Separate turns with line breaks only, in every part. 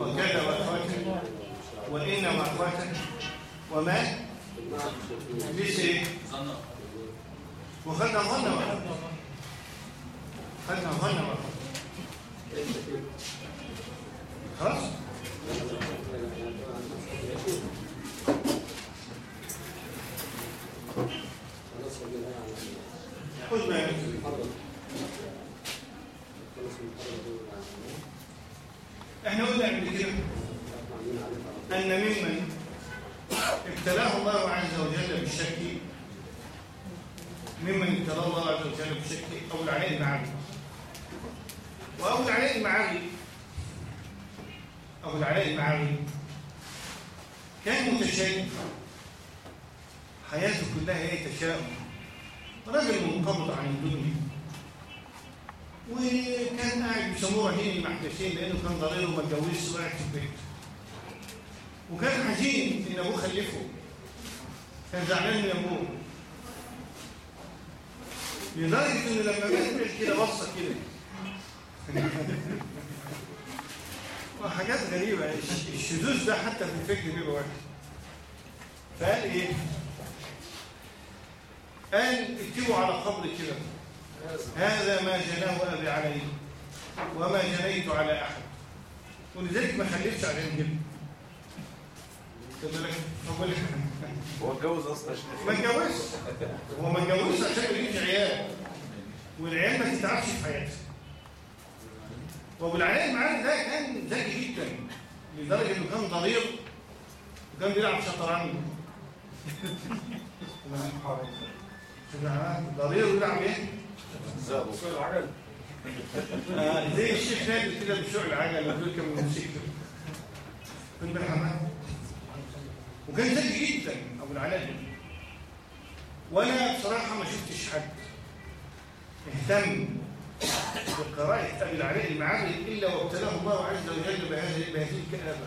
وكذا وأخواته وإن وأخواته وما؟ ليش؟ إيه وخدنا ظن وأخواته خدنا ظن وأخواته خلاص خذ بالك إحنا قلنا قبل كده ان ممن ابتلاه الله عز وجل بالشك ممن ابتلاه الله عز وجل بالشك أو العلاء المعالي وابو العلاء المعالي ابو العلاء المعالي كان متشائم. حياته كلها هي تشاؤم. راجل منقبض عن الدنيا. وكان قاعد بيسموه رهين المحدثين لأنه كان ضرير وما اتجوزش وقاعد في البيت. وكان حزين إن أبوه خلفه. كان زعلان من أبوه. لدرجة إنه لما بيعمل كده بصة كده. وحاجات غريبة. الشذوذ ده حتى في الفكر بيبقى واحد فقال إيه؟ قال اكتبوا على قبر كده. هذا ما جناه أبي علي وما جنيت على أحد. ولذلك ما خليتش أقول لك
هو اتجوز أصلا
ما اتجوزش. هو ما اتجوزش عشان ما يجيبش عيال. والعيال ما تتعبش في حياته. وابو العلاء المعارف ده كان ذكي جدا لدرجة إنه كان ضرير وكان بيلعب شطرنج. ضرير ويلعب
إيه؟
آه، زي الشيخ نادر كده بشوع العجل لما بيركب الموتوسيكل كنت بالحمام وكان ذكي جدا أبو العلاء. وأنا بصراحة ما شفتش حد اهتم بقراءه ابي العلاء المعاري إلا وابتلاه الله عز وجل بهذه الكآبة.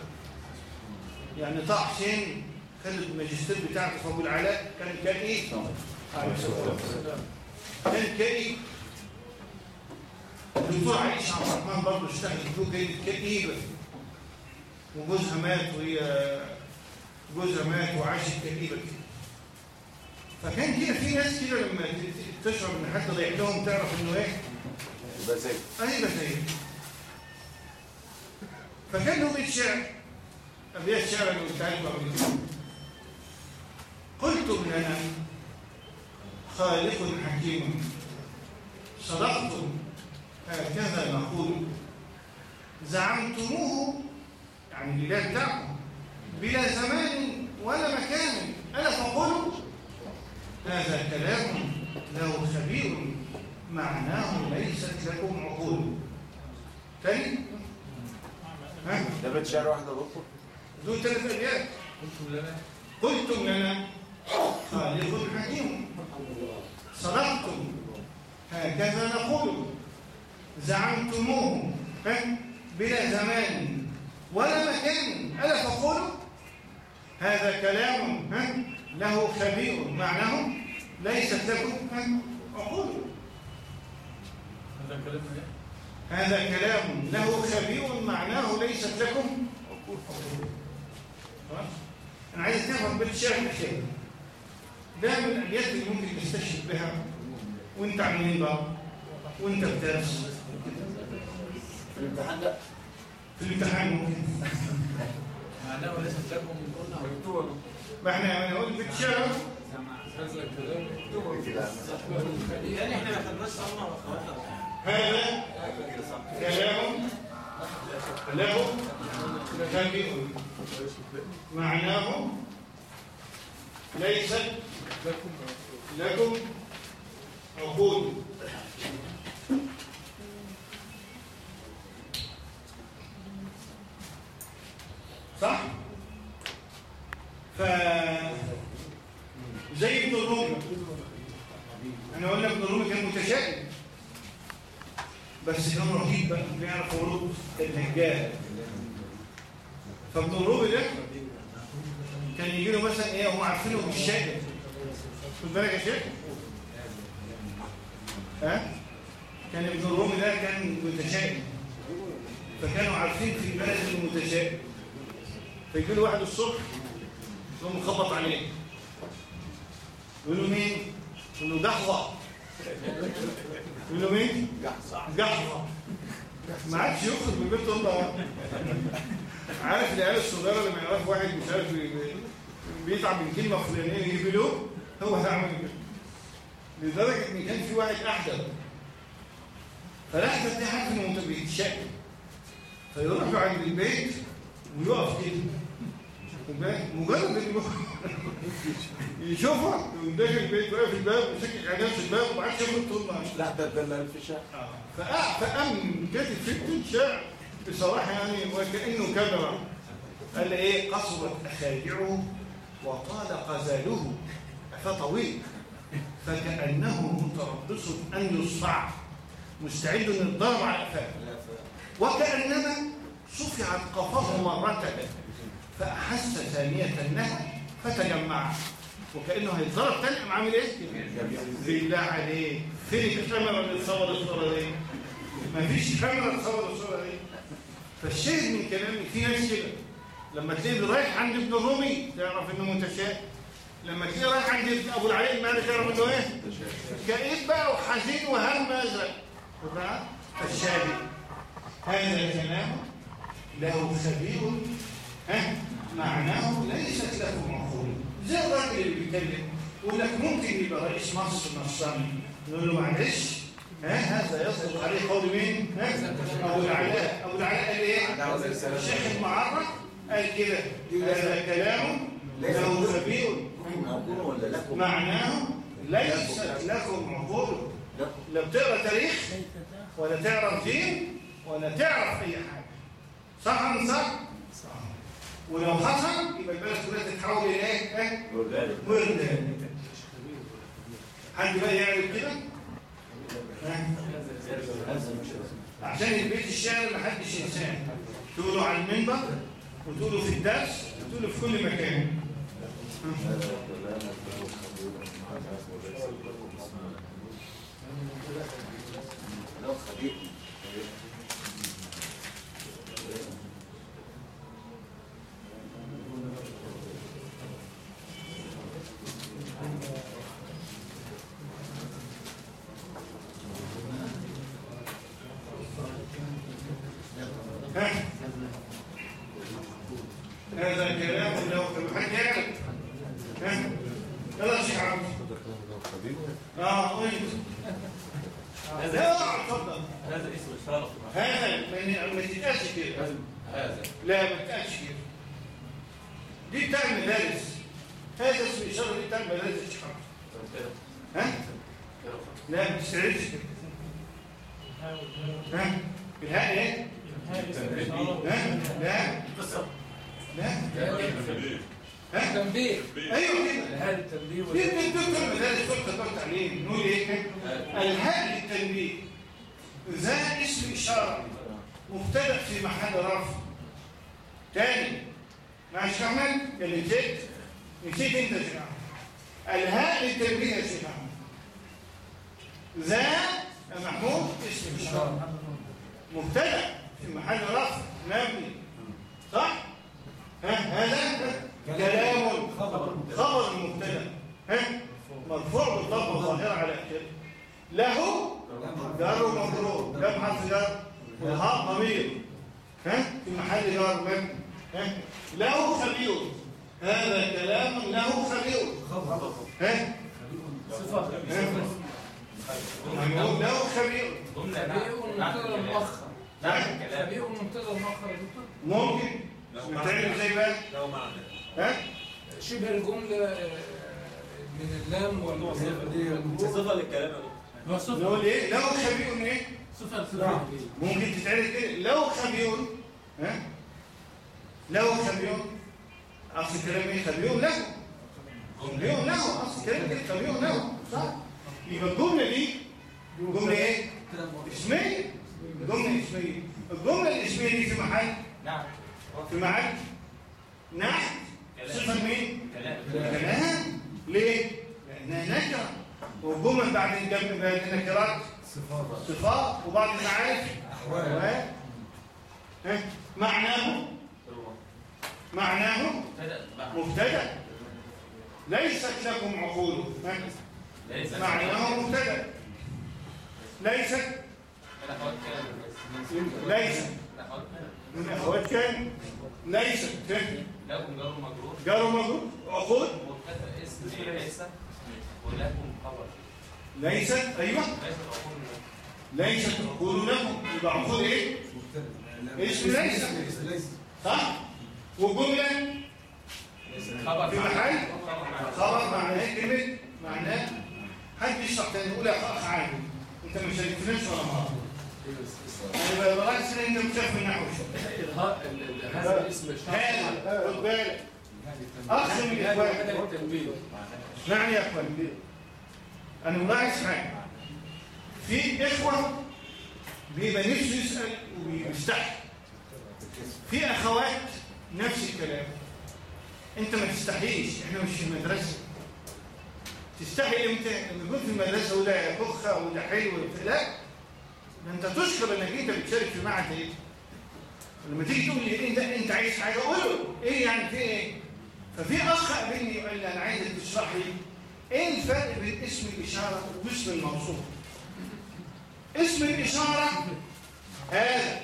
يعني طه حسين خد الماجستير بتاعته في ابو العلاء كان كان؟ عليه والسلام. كان كئيب الدكتور عائشة عبد الرحمن برضه اشتغلت له كانت كئيبة وجوزها مات وهي جوزها مات وعاشت كئيبة كده فكان كده في ناس كده لما تشعر إن حد ضيع لهم تعرف إنه إيه؟
يبقى زي
أيوه زي فكان له بيت شعر ابيات شعر كده قلتم لنا خالق حكيم. صدقتم هكذا نقول زعمتموه يعني الاله بتاعكم بلا زمان ولا مكان. ألا فقلوا هذا كلام له خبير. معناه ليست لكم عقول. تاني ها؟
ده بيت شعر واحد دكتور
دول ثلاث ابيات قلتم لنا. خالق حكيم صدقتم. هكذا نقول. زعمتموه ها؟ بلا زمان ولا مكان. ألا فقولوا هذا كلام؟ له خبير. معناه ليست لكم؟ عقول.
هذا كلام إيه؟
هذا كلام له خبير معناه ليست لكم؟ أنا عايز تفهم بيت الشعر. ده من الأبيات اللي ممكن تستشهد بها. وأنت على المنبر وأنت بتدرس.
في الامتحان لا
في الامتحان ممكن.
معناه ليس لكم قلنا
ما إحنا هنقول بيت الشعر
يعني إحنا ما واخواتنا
هذا كلام له خبير معناه ليست لكم عقول صح ف زي ابن الرومي إحنا قلنا ابن الرومي كان متشائم بس كان رهيب بقى بيعرف هجال فابن الرومي ده كان يجي له مثلا إيه هم عارفينه بالشائم خد بالك يا شيخ؟ ها؟ كان ابن الرومي ده كان متشائم. فكانوا عارفين في البلد انه متشائم. فيجي له واحد الصبح يقوم مخبط عليه. يقول له مين؟ يقول له جحظة. يقول له مين؟ جحظة. ما عادش يخرج من البيت والله عارف العيال الصغيرة لما يعرف واحد مش عارف بي- بي- بيتعب من كلمة فلانية يقبلوه هو هيعمل كده. لدرجة إن كان في واحد أحدث. فالأحدث ده عارف انه بيتشائم فيروح عند البيت ويقف كده؟ مجرد انه يشوفها يقوم داخل البيت واقف الباب وسكت على نفس الباب وما عادش يخرج طول النهار
لا ده ده اللي في الشارع.
فأ- فأم كاتب فتنة شعر بصراحة يعني وكأنه كبر قال إيه؟ قصرت أخادعه وطال غزاله فطويل فكأنه متربص أن يصفع مستعد يتضرب على قفاه. وكأنما صفعت قفاه مرة. فأحس ثانية النهى فتجمع. وكأنه هيتضرب. تاني قام عامل إيه؟ بالله عليك فين الكاميرا اللي تصور الصورة دي؟ مفيش كاميرا تصور الصورة دي. فالشاهد من كلامي في ناس كده؟ لما تلاقيه رايح عند ابن الرومي تعرف إنه متشائم لما تلاقيه رايح عند أبو العلي المالي تعرف إنه إيه؟ كئيب بقى وحزين وهم أزرق. فالشاهد. هذا الكلام له خبير. ها؟ معناه ليست له معقول زي الراجل اللي بيتكلم يقول لك ممكن يبقى رئيس مصر نصراني نقول له معلش ها هذا يصدق عليه قول مين؟ ها؟ أبو العلاء. أبو العلاء قال إيه؟ الشيخ المعرف قال كده. هذا كلام له
لكم؟
معناه ليست لكم عقول لا. بتقرأ تاريخ ولا تعرف دين ولا تعرف أي حاجة. صح ولا صح؟ ولو حصل يبقى البلد كلها تتحول إلى إيه؟ إيه؟ وردان حد بقى يعمل كده؟ ها؟ عشان البيت الشعر ما حدش ينساه تقولوا على المنبر وتقولوا في الدرس وتقولوا في كل مكان
لو خبيث
ها؟ هذا كلام لو حد يعرف ها؟ يلا يا شيخ عبد آه وين لا اتفضل
هذا اسم الشرف
هذا ما تتقالش كده
هذا
لا ما تتقالش كده دي بتاع المدارس هذا اسم الاشاره دي يا شيخ عبد ها لا ما تستعرضش كده ها بالهاء إيه ها لا لا ها
تنبيه
أيوه كده
هذا التنبيه
دي دي دكتور المدارس دكتور دكتور تعليم نقول إيه؟ الهاء للتنبيه. ذا اسم إشارة. مبتدأ في محل رفع. تاني. مع الشيخ احمد اللي نسيت. نسيت أنت يا الهاء للتنبيه يا شيخ احمد ذا محمود اسم إشارة. مبتدأ في محل رفع. مبني. صح؟ ها هذا كلام خبر المبتدا ها؟ مرفوع بالضبط الظاهره على اخره له جار ومجرور. كم حرف جر والهاء ضمير. ها؟ في محل جار مبني ها؟ له خبير. هذا كلام له خبير. ها؟
صفة
نقول له خبير.
خبير ومبتدا مؤخر
نعم
خبير ومبتدا مؤخر.
ممكن. بتعمل زي بقى
له معنى.
ها؟
شبه الجملة آه، من اللام والصفة دي.
صفة للكلام يا دكتور.
صفة
نقول إيه؟ لو خبير إيه؟
صفة الصفة
ممكن تتعرف كده. لو خبير ها؟ لو خبير أصل الكلام إيه؟ خبير له خبير له أصل الكلام كده خبير له صح؟ يبقى الجملة دي جملة إيه؟ إسمية. جمله اسميه الجملة الإسمية دي في محل.
نعم.
في محل. نعم. صفه مين؟
كلام.
كلام ليه؟ لانها نكره والجمل بعد النكرات صفات صفات وبعض المعارف أحوال. ها؟ معناه. معناه. مبتدأ. ليست لكم عقول؟ معناه مبتدأ. ليست ليست من أخوات كان ليست؟
لكم جار مجرور.
جار ومجرور
مبتدا اسم ليس. ولكم خبر.
ليست أيوه.
ليس العقول
ليست عقول لكم. يبقى عقول إيه؟ اسم ليس. صح؟ وجملة؟
خبر
في محل؟ خبر معناه كلمة معناه حد يشرح تاني يقول يا اخ عادي. أنت ما شاركتناش ولا مرة. أنا بلاحظ إن أنت مشاف من نحو
شوية هذا الاسم
هذا خد بالك. أقسم الاخوان
هذا التنبيه.
اسمعني يا أخوان. أنا ملاحظ حاجة. في إخوة بيبقى نفسه يسأل وبيستحي. في أخوات نفس الكلام. أنت ما تستحيش. إحنا مش في المدرسة. تستحي إمتى؟ لما يكون في المدرسة وده كخه وده حلو. وده- لا. ده أنت تشكر إنك أنت بتشارك في معهد إيه؟ لما تيجي تقول لي ده إنت عايز حاجة قول له إيه يعني في إيه؟ ففي أخ قابلني وقال لي أنا عايزك تشرح لي إيه الفرق بين اسم الإشارة واسم الموصوف؟ اسم الإشارة هذا.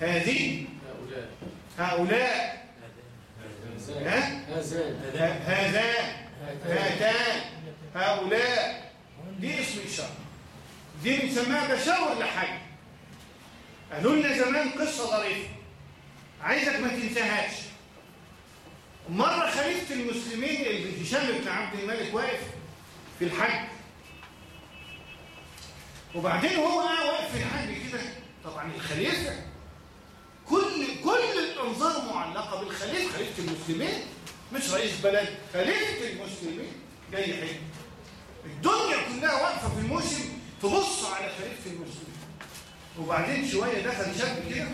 هذه.
هؤلاء؟ هذان
هذان. هاتان. هؤلاء. دي اسم إشارة؟ دي بنسميها بشاور لحاجة. قالوا لنا زمان قصة ظريفة. عايزك ما تنساهاش. مرة خليفة المسلمين اللي هشام بن عبد الملك واقف في الحج. وبعدين هو واقف في الحج كده. طبعا الخليفة كل كل الأنظار معلقة بالخليفة. خليفة المسلمين مش رئيس بلد. خليفة المسلمين جاي حج الدنيا كلها واقفة في الموسم تبص على خليفة المسلمين. وبعدين شوية دخل شاب كده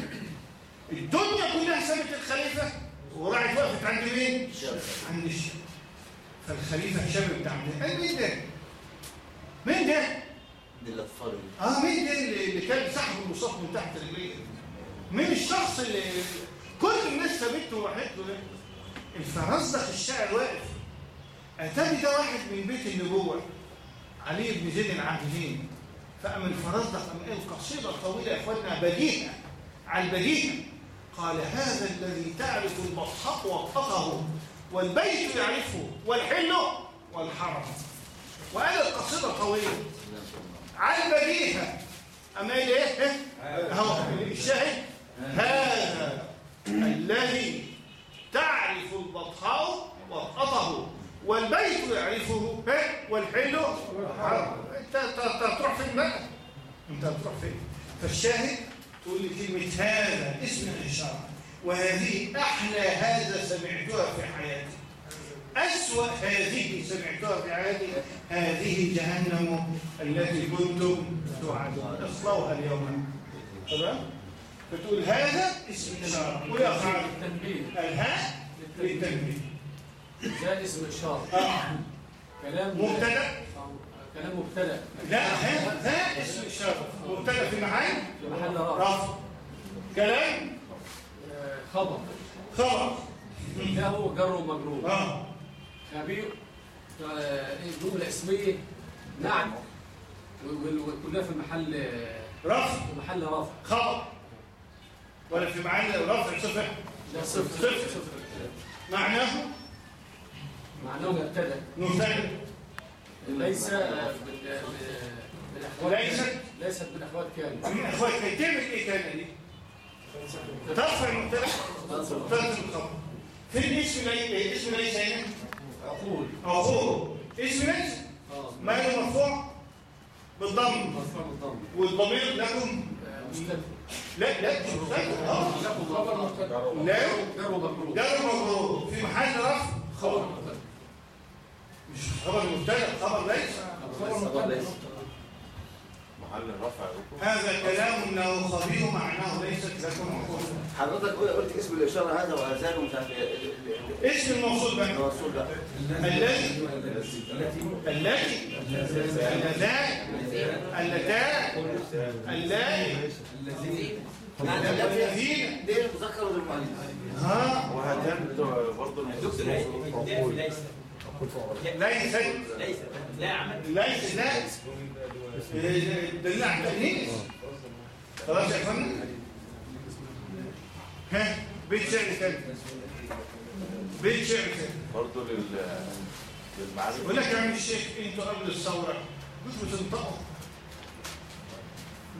الدنيا كلها سابت الخليفة وراحت وقفت عند مين؟ عند الشاب فالخليفة الشاب بتاع قال مين ده؟ مين ده؟
دي الاطفال
آه مين ده اللي كان سحب المصاف من تحت رجليه؟ مين الشخص اللي كل الناس سابته وراحت له ده؟ الفرزدق الشاعر واقف اتاني ده واحد من بيت النبوة علي بن زيد العابدين فأما الفرزدق أم قال قصيدة طويلة يا إخواننا بديهة على البديهة قال هذا الذي تعرف البطحاء وطقه والبيت يعرفه والحل والحرم. وقال القصيدة طويلة على البديهة أما قال إيه؟ هو الشاهد. هذا الذي تعرف البطحاء وطقه والبيت يعرفه والحل والحرم. تروح فين بقى انت هتروح فين؟ فالشاهد تقول لي كلمة هذا اسم الإشارة. وهذه أحلى هذا سمعتها في حياتي. أسوأ هذه سمعتها في حياتي. هذه جهنم التي كنتم توعدون. اصلوها اليوم. تمام؟ فتقول هذا اسم الإشارة. ويا خالد.
التنبيه
الهاء للتنبيه.
ده اسم إشارة
آه.
كلام
مبتدأ.
آه، كلام مبتدأ.
لا ها اسم اشاره مبتدأ في محل
رفع
كلام؟
آه، خبر.
خبر.
هو جر ومجرور.
آه.
خبير آه، إيه، جملة اسمية. نعم. وكلها في محل
رفع
في محل رفع
خبر. ولا في محل رفع صفر.
ده صفر.
صفر. معناه؟
معناه مبتدأ.
مبتدأ.
ليس آه، آه،
ليست؟
ليست بالإخوات كان
من اخواتك تعمل إيه كان دي ترفع المبتدا ترفع الخبر فين اسم ليس اسم ليس هنا
عقول.
عقول. اسم ليس ماله مرفوع؟ بالضم.
مرفوع بالضم.
والضمير لكم.
آه، مستتر.
لا لا
مبتدأ
لا.
جر
مجرور في محل رفع.
خبر
مش خبر مبتدا خبر ليس
خبر
محل الرفع دكتور
هذا كلام انه خبير معناه ليست لكم عقول
حضرتك قلت اسم الاشاره هذا وهذان ومش عارف إيه
اسم الموصول بقى
الرسول ده
الذي التي اللذان اللتان اللائي
يعني
لا
لا
فينا
ليه المذكر ولا المؤنث؟
ها
وهاتان برضه
دكتور ليس ليس
ليس
ليس لا عمل
ليس لا. دليل على التأنيث خلاص يا اخوانا ها بيت شعر تاني بيت شعر تاني
برضه لل للمعارف
يقول لك يا عم الشيخ أنتوا قبل الثورة كنتوا بتنطقوا.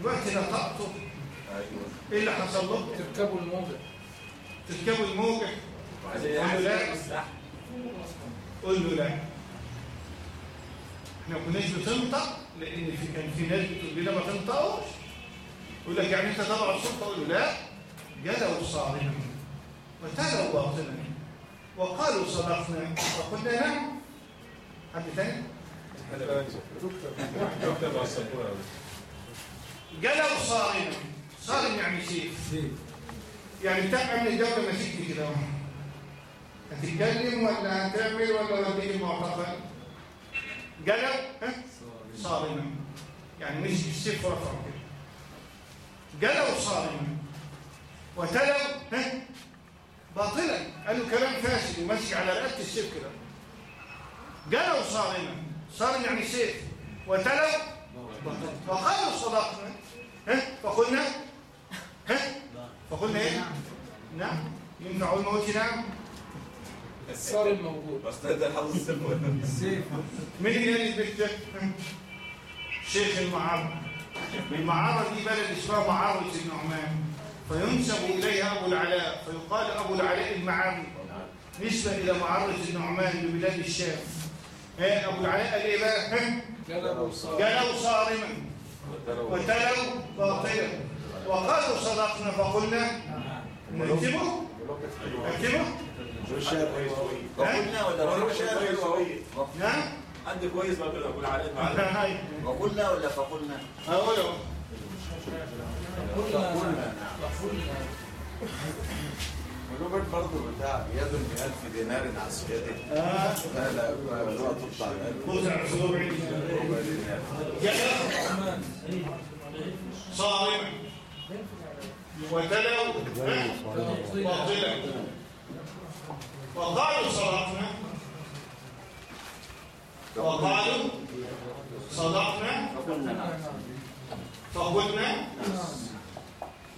دلوقتي نطقتوا
أيوه.
إيه اللي حصل لكم؟
تركبوا الموجة.
تركبوا الموجة. قول له لا قول له لا. إحنا ما كناش بتنطق لأن في كان في ناس بتقول لنا ما تنطقوش. يقول لك يعني أنت تضع الصوت تقول له لا. جلوا صارما وتلوا باطنا وقالوا صدقنا وقلنا نعم. حد تاني؟ جلوا صارما. صارم يعني سيف يعني بتاع أمن الدولة ماسكني كده. هتتكلم ولا هتعمل ولا هتيجي المعتقل ها؟ صارما يعني مسك السيف ورفعه كده. جلوا صارما وتلوا ها؟ باطلا. قالوا كلام فاسد ومسك على رقبة السيف كده. جلوا صارما صارم يعني سيف وتلوا وقالوا صدقنا ها؟ فقلنا ها؟ فقلنا إيه؟ نعم. ينفع الموت نعم.
الصار الموجود.
بس ده الحظ السلوي
السيف
مين اللي ده شيخ المعارض. المعارض دي بلد اسمها معارض النعمان فينسب إليها أبو العلاء. فيقال أبو العلاء المعارض نسبة إلى معارض النعمان ببلاد الشام. ها أبو العلاء قال إيه بقى؟
صار
جلوا صارما. وتلوا باطلا. وقالوا صدقنا فقلنا نكتبه نكتبه
وقلنا ولا وقلنا؟
نعم
حد كويس ما كده أقول عليه
وقلنا ولا فقلنا؟
اقوله
ونوبل برضه بتاع يد بألف دينار عسكري
آه
لا لا
خذ عصور عندي
ربع دينار
جلوا صارما وتلوا باطلا وقالوا صدقنا. وقالوا صدقنا.
فقلنا.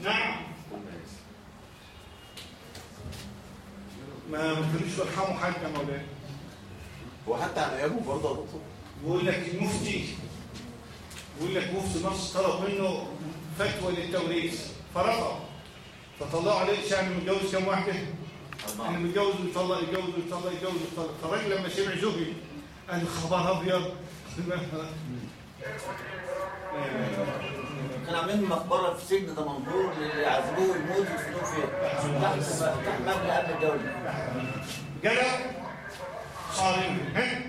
نعم.
ما كانوش بيرحموا حد يا مولانا.
وحتى على ايامه برضه يا دكتور
بيقول لك المفتي. بيقول لك مفتي مصر طلب منه فتوى للتوريث. فرفض. فطلعوا عليه شأن متجوز كم واحدة؟ أنا متجوز ويطلق يتجوز ويطلق يتجوز ويطلق فالراجل لما سمع زوجي قال خبر أبيض.
كان عاملين مقبرة في سجن دمنهور اللي عذبوه الموت يدفنوه فيها. تحت تحت مبنى امن الدولة
جلى صارم ها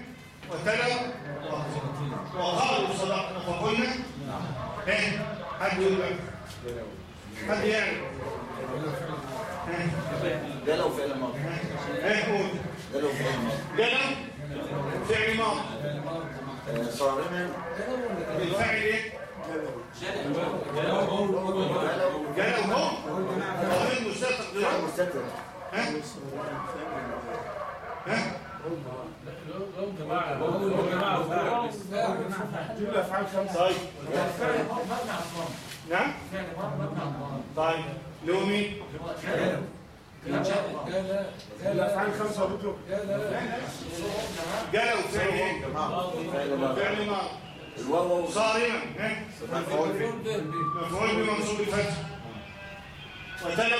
وتلى وقالوا صدقنا فقلنا ها حد يقول حد يعني.
ده لو فعل ماضي
ها قول
ده لو فعل ماضي
جلى فعل ماضي
صارما
الفاعل إيه؟
ده لو
جلى وهو ضمير مستتر غيره
مستتر
ها ها طيب نعم؟ طيب له مين؟
الافعال خمسه دكتور
جلى وفعل إيه؟
فعل
فعل ماضي
الواو
صارما ها مفعول بمنصوب الفتح
فعل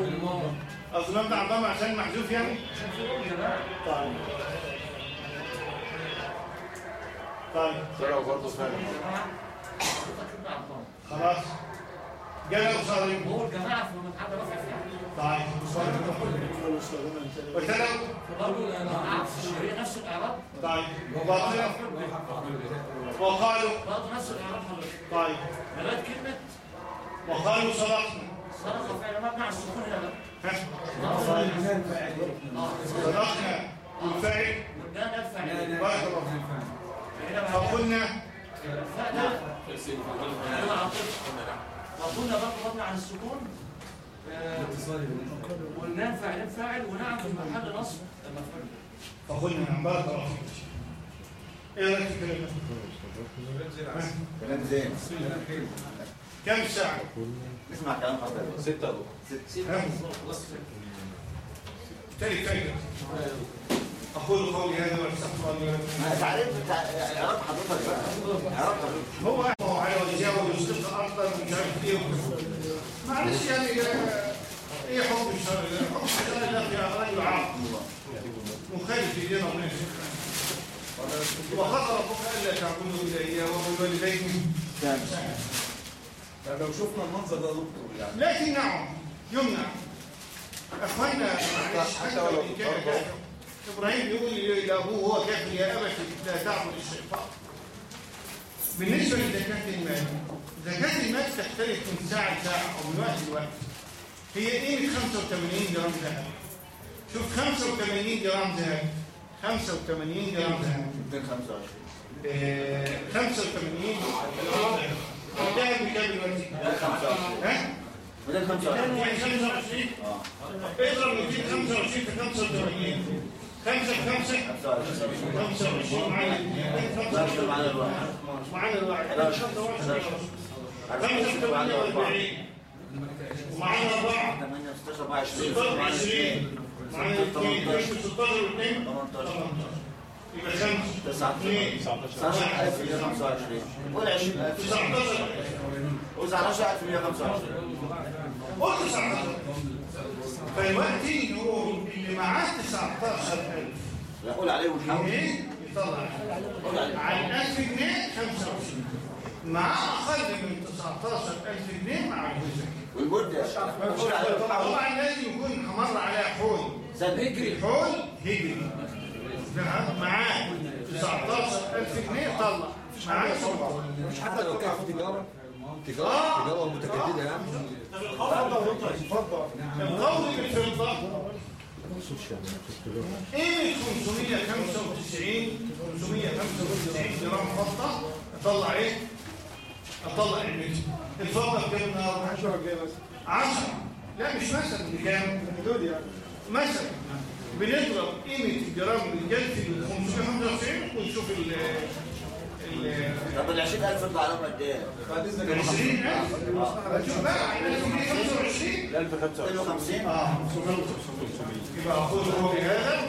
الماضي
أظلمت عظام عشان محذوف يعني؟ طيب. طيب.
طلعوا برضه فعلا
خلاص. جلو صارم
هو الجماعة في حد رفع
طيب وتلو
برضه الجماعة في الشريعة نفس الإعراب
طيب وقالوا
برضه نفس الإعراب حضرتك
طيب.
كلمة
وقالوا صدقنا
صدقة فعل مبني على السكون هنا
صدقنا والفاعل
والجان الفعل
فقلنا
وقلنا برضه مبني على السكون آه، والنام فاعل فاعل ونعم في محل نصب مفعول
فقلنا عن بارك الله إيه رايك في الكلام؟
كلام زين
كم ساعه؟
اسمع كلام حضرتك
ستة
ها؟ تاني تاني أقول قولي هذا واستغفر الله لي
تعريف اعراب حضرتك بقى. اعراب حضرتك.
هو هو على وجهه ويسقط ارضا ومش عارف إيه معلش يعني آه، إيه حكم الشرع؟ حكم الشرع ده في رجل عاقل. مخالف لدين ربنا وخطر ربك ألا تعبدوا اياه وبالوالدين
تاني
طب لو شفنا المنظر ده يا دكتور يعني.
لكن نعم يمنع. اخوانا معلش حتى لو كان كافر إبراهيم بيقول لابوه هو كافر يا ابت لا تعبد الشيطان. بالنسبة لزكاة المال زكاة المال تختلف من ساعة لساعة أو من وقت لوقت هي قيمة 85 جرام ذهب. شوف 85 جرام ذهب. 85 جرام ذهب.
225
آه، 85 جرام ذهب الذهب بكام دلوقتي؟
225
ها؟
225
يعني 25
آه.
اضرب 225 في 85 5 في 5 25 معانا
بقى معانا الواحد
معانا الواحد
11
5 في 48 ومعانا 4
8 16 24
26 معانا 2
18
16 و2
18
يبقى 5 2
19125 قول 20000
19
قول 19125
قول 19 فالوقت نقول اللي معاه 19000
لا قول عليه ونحاول
جنيه يطلع. عن 1000 جنيه 25 مع أقل من 19000 جنيه مع الجزء
والمدة قول عليه ونحاول
طبعا لازم يكون مر عليها حول.
هجري
حول هجري. نعم معاه. 19000 جنيه طلع. معاه
مش حتى لو كان في تجارة؟
آه.
تجارة تجارة متجددة يعني.
القول بالفضة إيه 595 595 جرام فضة اطلع إيه؟ اطلع قيمتها الفضة بكام النهارده؟ 10 جنيه بس 10 لا مش مثلا بكام؟ حدود يعني مثلا بنضرب قيمة الجرام الجلفي ب 595 ونشوف ال
طب ال 20000 يطلع عليهم قد إيه؟
بعد اذنك
20000 شوف بقى عندنا 25
250
آه يبقى أقول هو بهذا